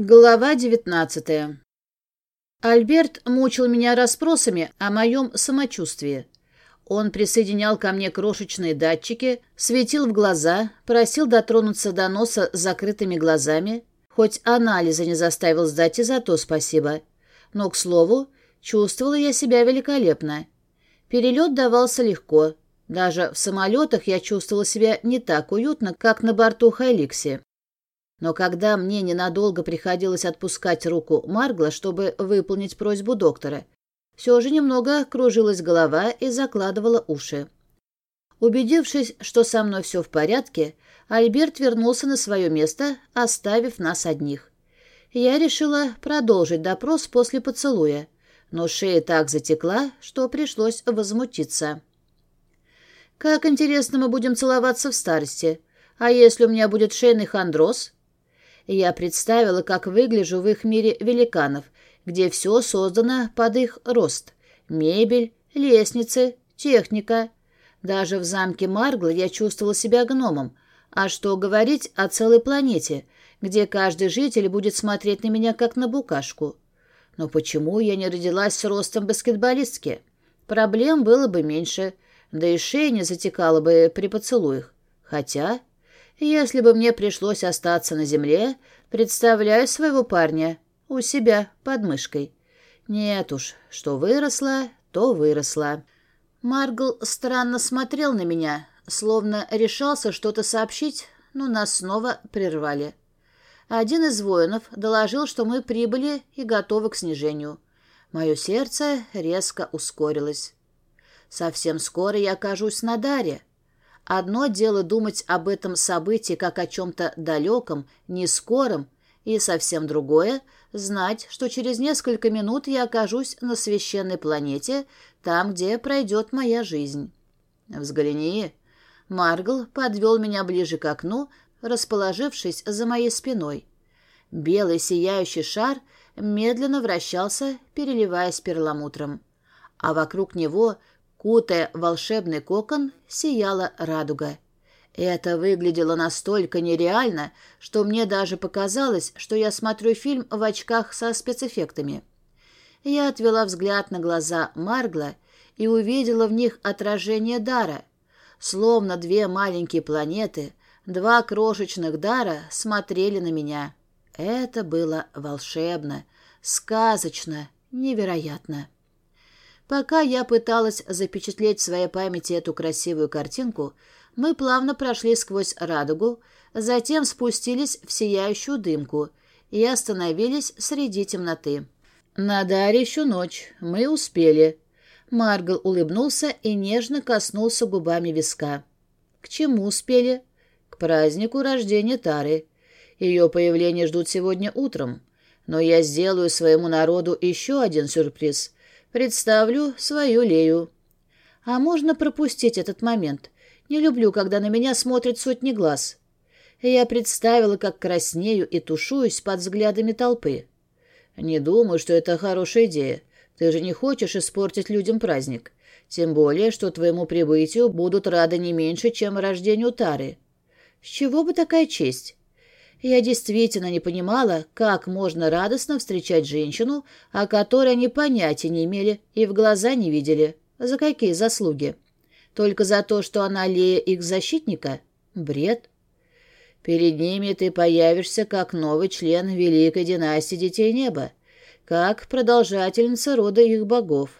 Глава девятнадцатая. Альберт мучил меня расспросами о моем самочувствии. Он присоединял ко мне крошечные датчики, светил в глаза, просил дотронуться до носа с закрытыми глазами. Хоть анализы не заставил сдать, и за то спасибо. Но, к слову, чувствовала я себя великолепно. Перелет давался легко. Даже в самолетах я чувствовала себя не так уютно, как на борту Хайликси. Но когда мне ненадолго приходилось отпускать руку Маргла, чтобы выполнить просьбу доктора, все же немного кружилась голова и закладывала уши. Убедившись, что со мной все в порядке, Альберт вернулся на свое место, оставив нас одних. Я решила продолжить допрос после поцелуя, но шея так затекла, что пришлось возмутиться. «Как интересно мы будем целоваться в старости. А если у меня будет шейный хондроз?» Я представила, как выгляжу в их мире великанов, где все создано под их рост. Мебель, лестницы, техника. Даже в замке Маргла я чувствовала себя гномом. А что говорить о целой планете, где каждый житель будет смотреть на меня, как на букашку? Но почему я не родилась с ростом баскетболистки? Проблем было бы меньше, да и шея не затекала бы при поцелуях. Хотя если бы мне пришлось остаться на земле, представляю своего парня у себя под мышкой. Нет уж, что выросла, то выросла. Маргл странно смотрел на меня, словно решался что-то сообщить, но нас снова прервали. Один из воинов доложил, что мы прибыли и готовы к снижению. Мое сердце резко ускорилось. Совсем скоро я окажусь на Даре. Одно дело думать об этом событии как о чем-то далеком, нескором, и совсем другое — знать, что через несколько минут я окажусь на священной планете, там, где пройдет моя жизнь. Взгляни. Маргл подвел меня ближе к окну, расположившись за моей спиной. Белый сияющий шар медленно вращался, переливаясь перламутром. А вокруг него Кутая волшебный кокон, сияла радуга. Это выглядело настолько нереально, что мне даже показалось, что я смотрю фильм в очках со спецэффектами. Я отвела взгляд на глаза Маргла и увидела в них отражение дара. Словно две маленькие планеты, два крошечных дара смотрели на меня. Это было волшебно, сказочно, невероятно. Пока я пыталась запечатлеть в своей памяти эту красивую картинку, мы плавно прошли сквозь радугу, затем спустились в сияющую дымку и остановились среди темноты. «На даре еще ночь. Мы успели». Маргл улыбнулся и нежно коснулся губами виска. «К чему успели?» «К празднику рождения Тары. Ее появление ждут сегодня утром. Но я сделаю своему народу еще один сюрприз — Представлю свою Лею. А можно пропустить этот момент. Не люблю, когда на меня смотрят сотни глаз. Я представила, как краснею и тушуюсь под взглядами толпы. Не думаю, что это хорошая идея. Ты же не хочешь испортить людям праздник. Тем более, что твоему прибытию будут рады не меньше, чем рождению Тары. С чего бы такая честь? Я действительно не понимала, как можно радостно встречать женщину, о которой они понятия не имели и в глаза не видели. За какие заслуги? Только за то, что она Лея их защитника? Бред. Перед ними ты появишься как новый член Великой династии Детей Неба, как продолжательница рода их богов.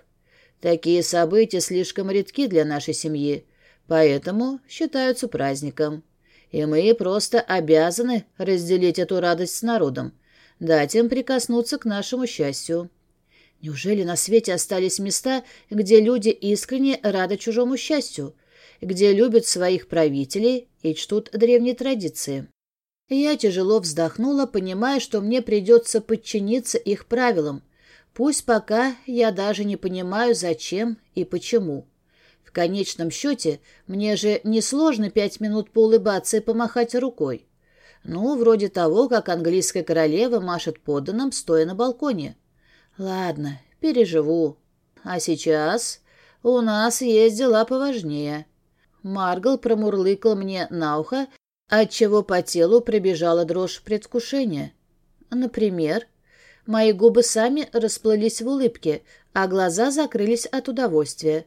Такие события слишком редки для нашей семьи, поэтому считаются праздником и мы просто обязаны разделить эту радость с народом, дать им прикоснуться к нашему счастью. Неужели на свете остались места, где люди искренне рады чужому счастью, где любят своих правителей и чтут древние традиции? Я тяжело вздохнула, понимая, что мне придется подчиниться их правилам, пусть пока я даже не понимаю, зачем и почему. В конечном счете, мне же несложно пять минут поулыбаться и помахать рукой. Ну, вроде того, как английская королева машет подданным, стоя на балконе. Ладно, переживу. А сейчас у нас есть дела поважнее. Маргл промурлыкал мне на ухо, отчего по телу прибежала дрожь предвкушения. Например, мои губы сами расплылись в улыбке, а глаза закрылись от удовольствия.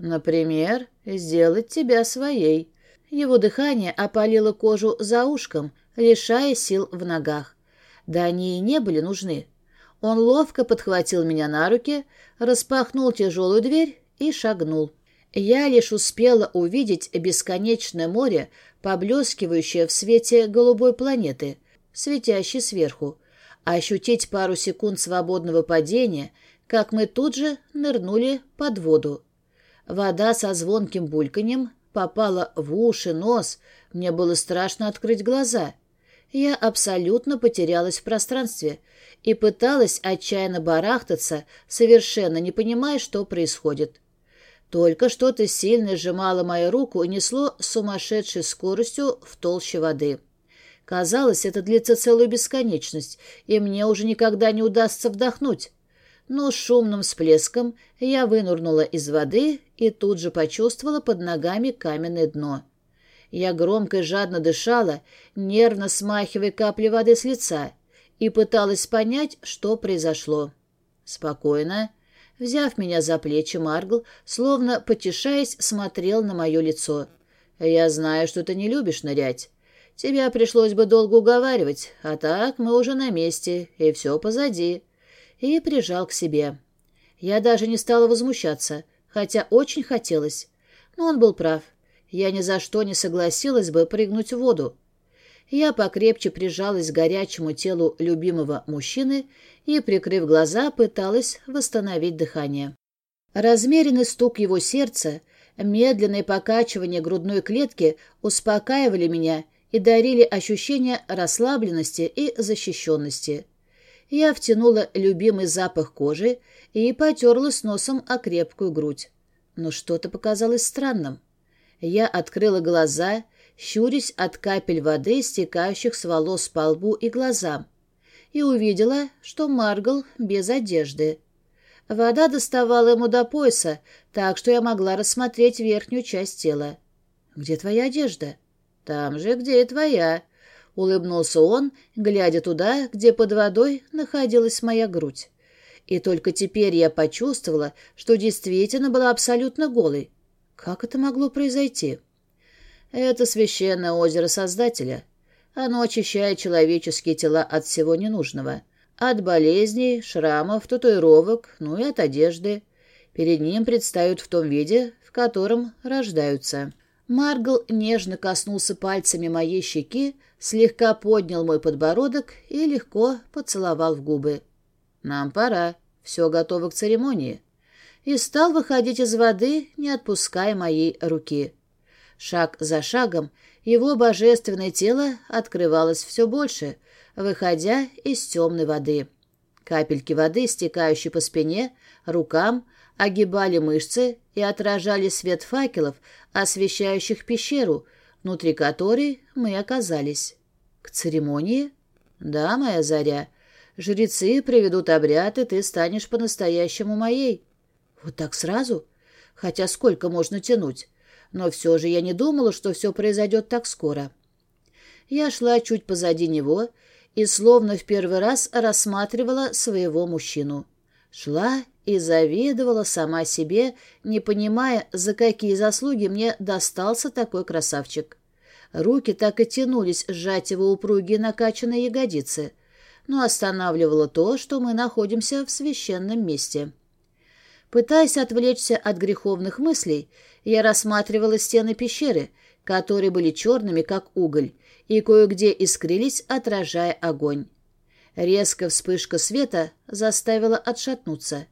Например, сделать тебя своей. Его дыхание опалило кожу за ушком, лишая сил в ногах. Да они и не были нужны. Он ловко подхватил меня на руки, распахнул тяжелую дверь и шагнул. Я лишь успела увидеть бесконечное море, поблескивающее в свете голубой планеты, светящей сверху, ощутить пару секунд свободного падения, как мы тут же нырнули под воду. Вода со звонким бульканьем попала в уши, нос, мне было страшно открыть глаза. Я абсолютно потерялась в пространстве и пыталась отчаянно барахтаться, совершенно не понимая, что происходит. Только что-то сильно сжимало мою руку и несло сумасшедшей скоростью в толще воды. Казалось, это длится целую бесконечность, и мне уже никогда не удастся вдохнуть. Но с шумным всплеском я вынурнула из воды и тут же почувствовала под ногами каменное дно. Я громко и жадно дышала, нервно смахивая капли воды с лица, и пыталась понять, что произошло. Спокойно, взяв меня за плечи, Маргл, словно потешаясь, смотрел на мое лицо. «Я знаю, что ты не любишь нырять. Тебя пришлось бы долго уговаривать, а так мы уже на месте, и все позади и прижал к себе. Я даже не стала возмущаться, хотя очень хотелось. Но он был прав. Я ни за что не согласилась бы прыгнуть в воду. Я покрепче прижалась к горячему телу любимого мужчины и, прикрыв глаза, пыталась восстановить дыхание. Размеренный стук его сердца, медленное покачивание грудной клетки успокаивали меня и дарили ощущение расслабленности и защищенности. Я втянула любимый запах кожи и потерлась носом о крепкую грудь. Но что-то показалось странным. Я открыла глаза, щурясь от капель воды, стекающих с волос по лбу и глазам, и увидела, что Маргал без одежды. Вода доставала ему до пояса, так что я могла рассмотреть верхнюю часть тела. «Где твоя одежда?» «Там же, где и твоя», — улыбнулся он, глядя туда, где под водой находилась моя грудь. И только теперь я почувствовала, что действительно была абсолютно голой. Как это могло произойти? Это священное озеро Создателя. Оно очищает человеческие тела от всего ненужного. От болезней, шрамов, татуировок, ну и от одежды. Перед ним предстают в том виде, в котором рождаются. Маргл нежно коснулся пальцами моей щеки, слегка поднял мой подбородок и легко поцеловал в губы. «Нам пора. Все готово к церемонии». И стал выходить из воды, не отпуская моей руки. Шаг за шагом его божественное тело открывалось все больше, выходя из темной воды. Капельки воды, стекающие по спине, рукам, огибали мышцы и отражали свет факелов, освещающих пещеру, внутри которой мы оказались. К церемонии? Да, моя заря. Жрецы приведут обряд, и ты станешь по-настоящему моей. Вот так сразу? Хотя сколько можно тянуть? Но все же я не думала, что все произойдет так скоро. Я шла чуть позади него и словно в первый раз рассматривала своего мужчину. Шла и завидовала сама себе, не понимая, за какие заслуги мне достался такой красавчик. Руки так и тянулись сжать его упругие накачанные ягодицы, но останавливало то, что мы находимся в священном месте. Пытаясь отвлечься от греховных мыслей, я рассматривала стены пещеры, которые были черными, как уголь, и кое-где искрились, отражая огонь. Резкая вспышка света заставила отшатнуться.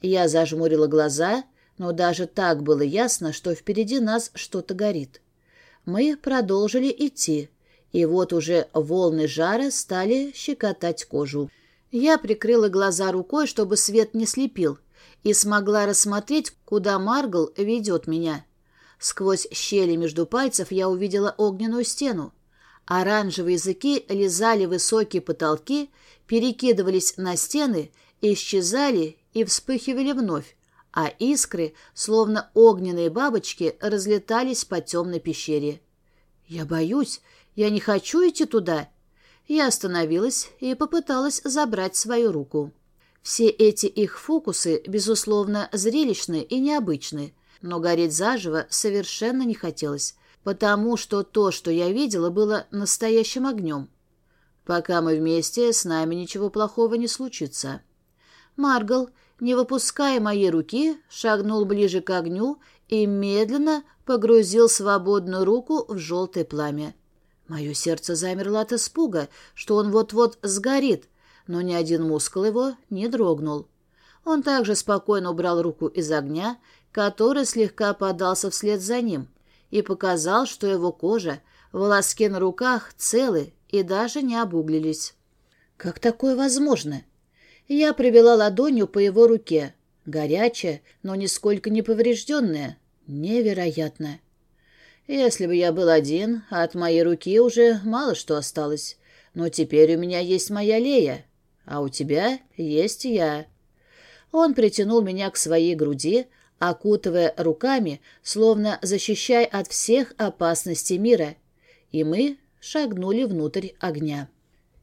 Я зажмурила глаза, но даже так было ясно, что впереди нас что-то горит. Мы продолжили идти, и вот уже волны жара стали щекотать кожу. Я прикрыла глаза рукой, чтобы свет не слепил, и смогла рассмотреть, куда Маргл ведет меня. Сквозь щели между пальцев я увидела огненную стену. Оранжевые языки лизали высокие потолки, перекидывались на стены, исчезали и вспыхивали вновь, а искры, словно огненные бабочки, разлетались по темной пещере. «Я боюсь, я не хочу идти туда». Я остановилась и попыталась забрать свою руку. Все эти их фокусы, безусловно, зрелищны и необычны, но гореть заживо совершенно не хотелось, потому что то, что я видела, было настоящим огнем. Пока мы вместе, с нами ничего плохого не случится. Маргал, не выпуская моей руки, шагнул ближе к огню и медленно погрузил свободную руку в желтое пламя. Мое сердце замерло от испуга, что он вот-вот сгорит, но ни один мускул его не дрогнул. Он также спокойно убрал руку из огня, который слегка подался вслед за ним, и показал, что его кожа, волоски на руках целы и даже не обуглились. Как такое возможно? Я провела ладонью по его руке. Горячая, но нисколько не поврежденная. Невероятно. Если бы я был один, от моей руки уже мало что осталось. Но теперь у меня есть моя Лея, а у тебя есть я. Он притянул меня к своей груди, окутывая руками, словно защищая от всех опасностей мира, и мы шагнули внутрь огня.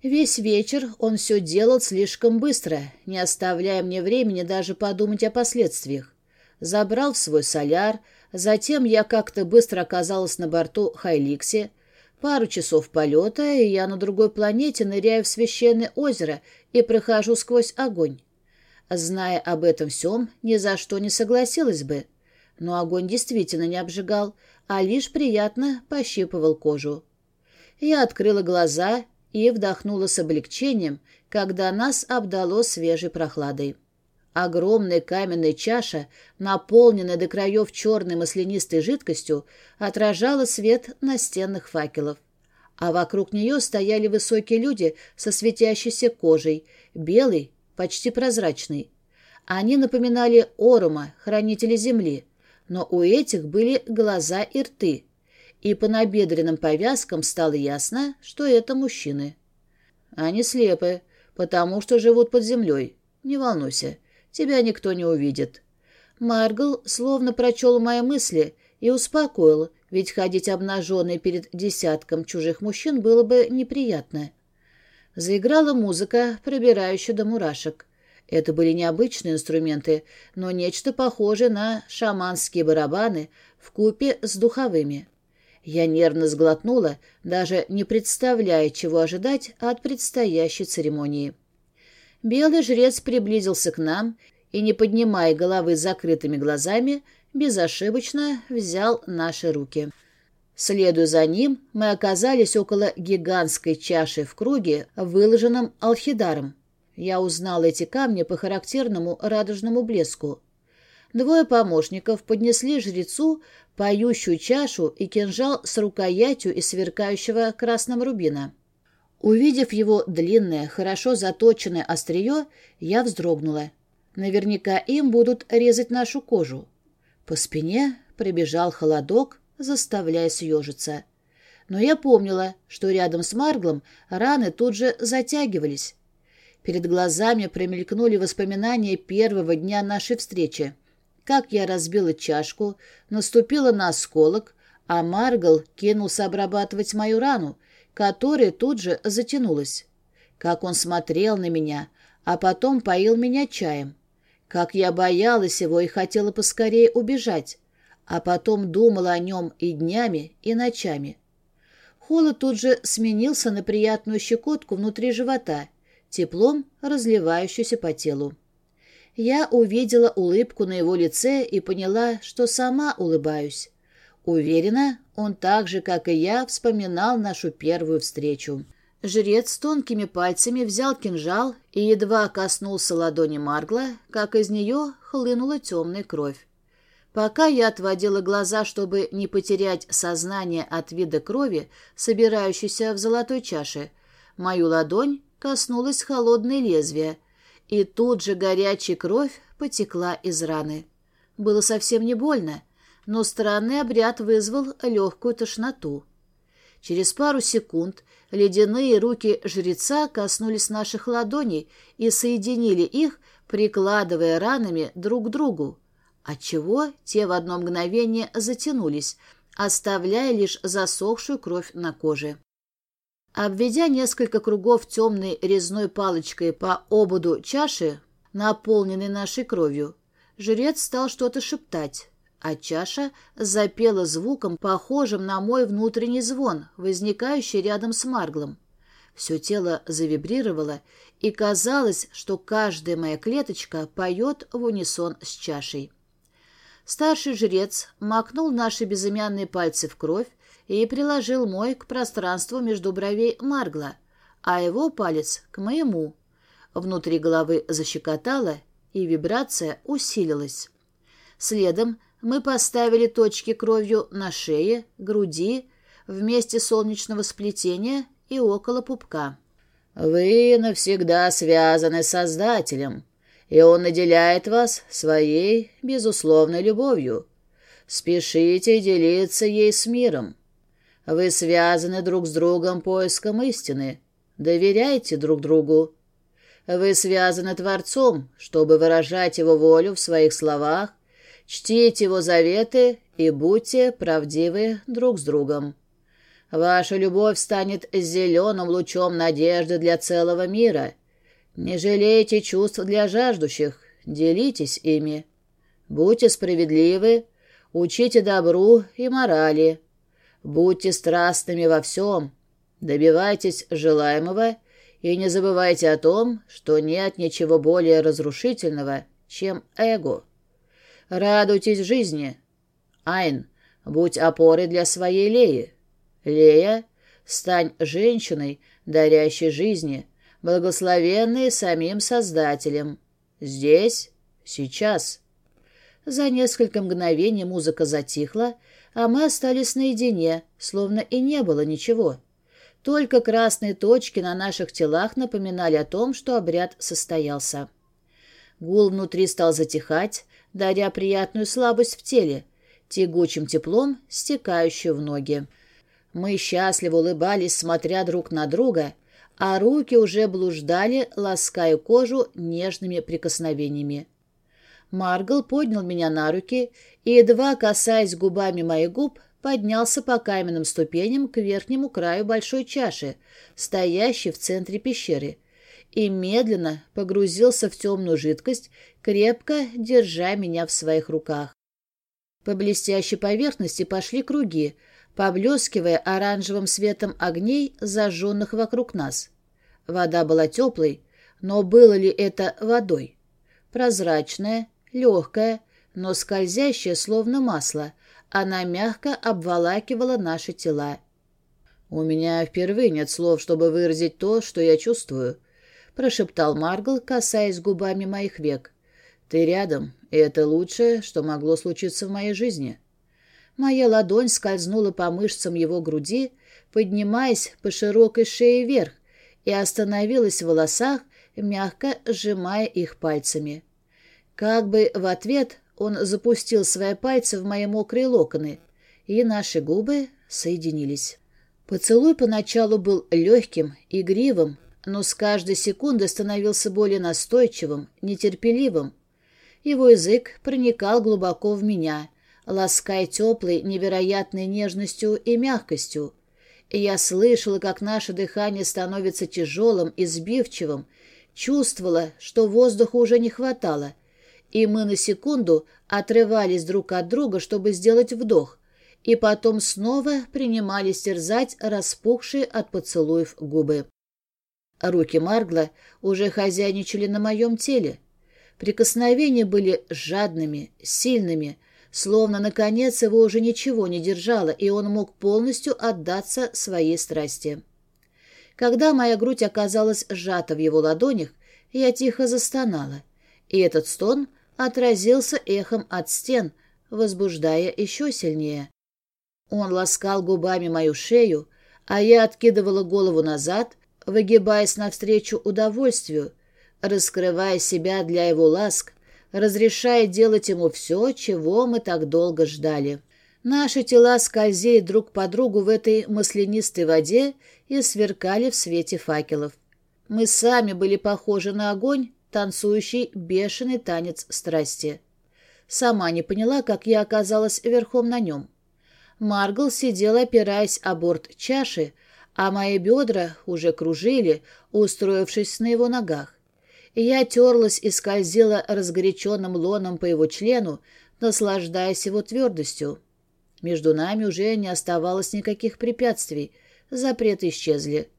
Весь вечер он все делал слишком быстро, не оставляя мне времени даже подумать о последствиях. Забрал в свой соляр, Затем я как-то быстро оказалась на борту Хайликси. Пару часов полета, и я на другой планете ныряю в священное озеро и прохожу сквозь огонь. Зная об этом всем, ни за что не согласилась бы. Но огонь действительно не обжигал, а лишь приятно пощипывал кожу. Я открыла глаза и вдохнула с облегчением, когда нас обдало свежей прохладой. Огромная каменная чаша, наполненная до краев черной маслянистой жидкостью, отражала свет настенных факелов. А вокруг нее стояли высокие люди со светящейся кожей, белый, почти прозрачный. Они напоминали Орума, хранителя земли, но у этих были глаза и рты, и по набедренным повязкам стало ясно, что это мужчины. Они слепы, потому что живут под землей. Не волнуйся, тебя никто не увидит». Маргл словно прочел мои мысли и успокоил, ведь ходить обнаженной перед десятком чужих мужчин было бы неприятно. Заиграла музыка, пробирающая до мурашек. Это были необычные инструменты, но нечто похожее на шаманские барабаны в купе с духовыми. Я нервно сглотнула, даже не представляя, чего ожидать от предстоящей церемонии. Белый жрец приблизился к нам и, не поднимая головы закрытыми глазами, безошибочно взял наши руки. Следуя за ним, мы оказались около гигантской чаши в круге, выложенном алхидаром. Я узнал эти камни по характерному радужному блеску. Двое помощников поднесли жрецу поющую чашу и кинжал с рукоятью из сверкающего красным рубина. Увидев его длинное, хорошо заточенное острие, я вздрогнула. Наверняка им будут резать нашу кожу. По спине пробежал холодок, заставляя съежиться. Но я помнила, что рядом с Марглом раны тут же затягивались. Перед глазами промелькнули воспоминания первого дня нашей встречи. Как я разбила чашку, наступила на осколок, а Маргл кинулся обрабатывать мою рану, которая тут же затянулась. Как он смотрел на меня, а потом поил меня чаем. Как я боялась его и хотела поскорее убежать, а потом думала о нем и днями, и ночами. Холод тут же сменился на приятную щекотку внутри живота, теплом, разливающуюся по телу. Я увидела улыбку на его лице и поняла, что сама улыбаюсь. Уверена, он так же, как и я, вспоминал нашу первую встречу. Жрец тонкими пальцами взял кинжал и едва коснулся ладони Маргла, как из нее хлынула темная кровь. Пока я отводила глаза, чтобы не потерять сознание от вида крови, собирающейся в золотой чаше, мою ладонь коснулась холодное лезвие, и тут же горячая кровь потекла из раны. Было совсем не больно, но странный обряд вызвал легкую тошноту. Через пару секунд ледяные руки жреца коснулись наших ладоней и соединили их, прикладывая ранами друг к другу, отчего те в одно мгновение затянулись, оставляя лишь засохшую кровь на коже. Обведя несколько кругов темной резной палочкой по ободу чаши, наполненной нашей кровью, жрец стал что-то шептать, а чаша запела звуком, похожим на мой внутренний звон, возникающий рядом с Марглом. Все тело завибрировало, и казалось, что каждая моя клеточка поет в унисон с чашей. Старший жрец макнул наши безымянные пальцы в кровь и приложил мой к пространству между бровей Маргла, а его палец к моему. Внутри головы защекотало, и вибрация усилилась. Следом мы поставили точки кровью на шее, груди, в месте солнечного сплетения и около пупка. «Вы навсегда связаны с Создателем, и Он наделяет вас своей безусловной любовью. Спешите делиться ей с миром. Вы связаны друг с другом поиском истины. Доверяйте друг другу. Вы связаны Творцом, чтобы выражать Его волю в своих словах, чтите Его заветы и будьте правдивы друг с другом. Ваша любовь станет зеленым лучом надежды для целого мира. Не жалейте чувств для жаждущих, делитесь ими. Будьте справедливы, учите добру и морали. Будьте страстными во всем, добивайтесь желаемого и не забывайте о том, что нет ничего более разрушительного, чем эго. Радуйтесь жизни. Айн, будь опорой для своей Леи. Лея, стань женщиной, дарящей жизни, благословенной самим Создателем. Здесь, сейчас. За несколько мгновений музыка затихла, а мы остались наедине, словно и не было ничего. Только красные точки на наших телах напоминали о том, что обряд состоялся. Гул внутри стал затихать, даря приятную слабость в теле, тягучим теплом, стекающую в ноги. Мы счастливо улыбались, смотря друг на друга, а руки уже блуждали, лаская кожу нежными прикосновениями. Маргал поднял меня на руки и, едва касаясь губами моих губ, поднялся по каменным ступеням к верхнему краю большой чаши, стоящей в центре пещеры, и медленно погрузился в темную жидкость, крепко держа меня в своих руках. По блестящей поверхности пошли круги, поблескивая оранжевым светом огней, зажженных вокруг нас. Вода была теплой, но было ли это водой? Прозрачная, легкая, но скользящая, словно масло, она мягко обволакивала наши тела. «У меня впервые нет слов, чтобы выразить то, что я чувствую», — прошептал Маргл, касаясь губами моих век. «Ты рядом, и это лучшее, что могло случиться в моей жизни». Моя ладонь скользнула по мышцам его груди, поднимаясь по широкой шее вверх, и остановилась в волосах, мягко сжимая их пальцами. Как бы в ответ он запустил свои пальцы в мои мокрые локоны, и наши губы соединились. Поцелуй поначалу был легким, игривым, но с каждой секундой становился более настойчивым, нетерпеливым. Его язык проникал глубоко в меня, лаская теплой, невероятной нежностью и мягкостью. Я слышала, как наше дыхание становится тяжелым и сбивчивым, чувствовала, что воздуха уже не хватало, и мы на секунду отрывались друг от друга, чтобы сделать вдох, и потом снова принимались терзать распухшие от поцелуев губы. Руки Маргла уже хозяйничали на моем теле. Прикосновения были жадными, сильными, Словно, наконец, его уже ничего не держало, и он мог полностью отдаться своей страсти. Когда моя грудь оказалась сжата в его ладонях, я тихо застонала, и этот стон отразился эхом от стен, возбуждая еще сильнее. Он ласкал губами мою шею, а я откидывала голову назад, выгибаясь навстречу удовольствию, раскрывая себя для его ласк, разрешая делать ему все, чего мы так долго ждали. Наши тела скользили друг по другу в этой маслянистой воде и сверкали в свете факелов. Мы сами были похожи на огонь, танцующий бешеный танец страсти. Сама не поняла, как я оказалась верхом на нем. Маргл сидел, опираясь о борт чаши, а мои бедра уже кружили, устроившись на его ногах. Я терлась и скользила разгоряченным лоном по его члену, наслаждаясь его твердостью. Между нами уже не оставалось никаких препятствий, запреты исчезли.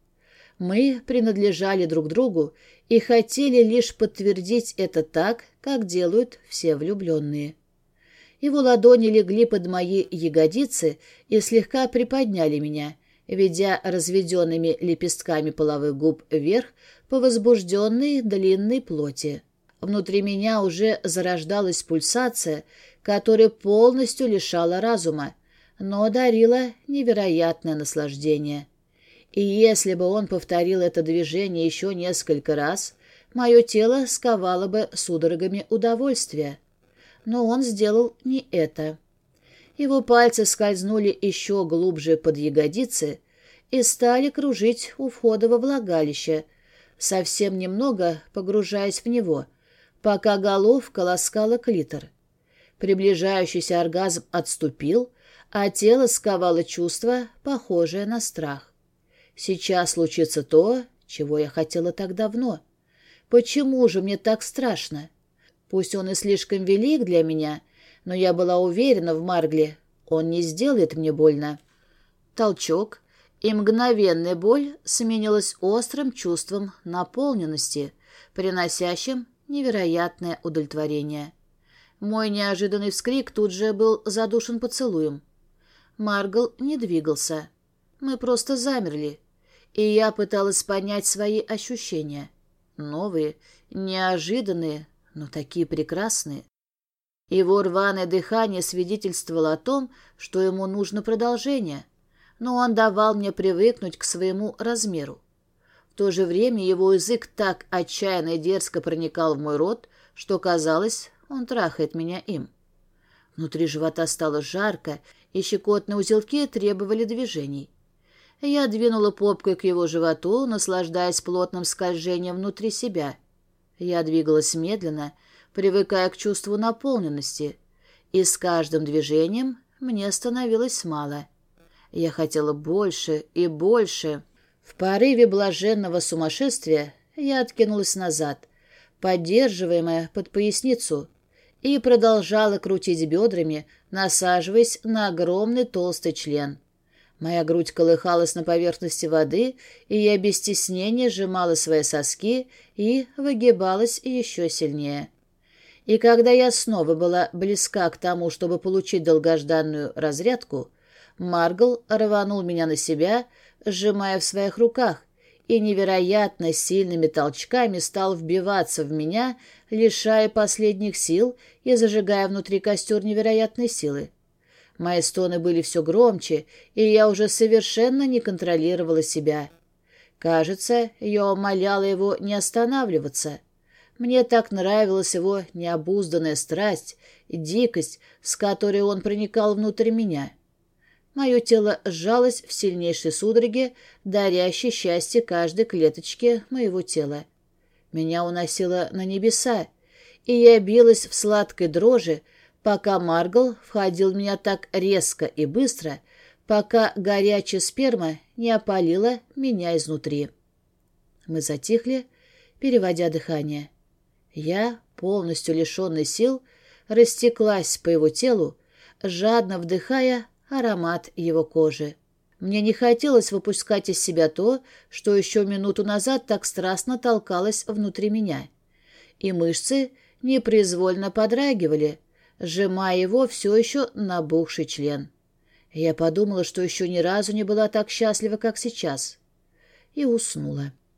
Мы принадлежали друг другу и хотели лишь подтвердить это так, как делают все влюбленные. Его ладони легли под мои ягодицы и слегка приподняли меня, ведя разведенными лепестками половых губ вверх по возбужденной длинной плоти. Внутри меня уже зарождалась пульсация, которая полностью лишала разума, но дарила невероятное наслаждение. И если бы он повторил это движение еще несколько раз, мое тело сковало бы судорогами удовольствия. Но он сделал не это. Его пальцы скользнули еще глубже под ягодицы и стали кружить у входа во влагалище, совсем немного погружаясь в него, пока головка ласкала клитор. Приближающийся оргазм отступил, а тело сковало чувство, похожее на страх. Сейчас случится то, чего я хотела так давно. Почему же мне так страшно? Пусть он и слишком велик для меня, но я была уверена в Маргле. Он не сделает мне больно. Толчок, и мгновенная боль сменилась острым чувством наполненности, приносящим невероятное удовлетворение. Мой неожиданный вскрик тут же был задушен поцелуем. Маргл не двигался. Мы просто замерли, и я пыталась понять свои ощущения. Новые, неожиданные, но такие прекрасные. Его рваное дыхание свидетельствовало о том, что ему нужно продолжение, но он давал мне привыкнуть к своему размеру. В то же время его язык так отчаянно и дерзко проникал в мой рот, что казалось, он трахает меня им. Внутри живота стало жарко, и щекотные узелки требовали движений. Я двинула попкой к его животу, наслаждаясь плотным скольжением внутри себя. Я двигалась медленно, привыкая к чувству наполненности, и с каждым движением мне становилось мало. Я хотела больше и больше. В порыве блаженного сумасшествия я откинулась назад, поддерживаемая под поясницу, и продолжала крутить бедрами, насаживаясь на огромный толстый член. Моя грудь колыхалась на поверхности воды, и я без стеснения сжимала свои соски и выгибалась еще сильнее. И когда я снова была близка к тому, чтобы получить долгожданную разрядку, Маргл рванул меня на себя, сжимая в своих руках, и невероятно сильными толчками стал вбиваться в меня, лишая последних сил и зажигая внутри костер невероятной силы. Мои стоны были все громче, и я уже совершенно не контролировала себя. Кажется, я умоляла его не останавливаться. Мне так нравилась его необузданная страсть, дикость, с которой он проникал внутрь меня. Мое тело сжалось в сильнейшей судороге, дарящей счастье каждой клеточке моего тела. Меня уносило на небеса, и я билась в сладкой дрожи, пока Маргл входил в меня так резко и быстро, пока горячая сперма не опалила меня изнутри. Мы затихли, переводя дыхание. Я, полностью лишенный сил, растеклась по его телу, жадно вдыхая аромат его кожи. Мне не хотелось выпускать из себя то, что еще минуту назад так страстно толкалось внутри меня. И мышцы непроизвольно подрагивали, сжимая его все еще набухший член. Я подумала, что еще ни разу не была так счастлива, как сейчас, и уснула.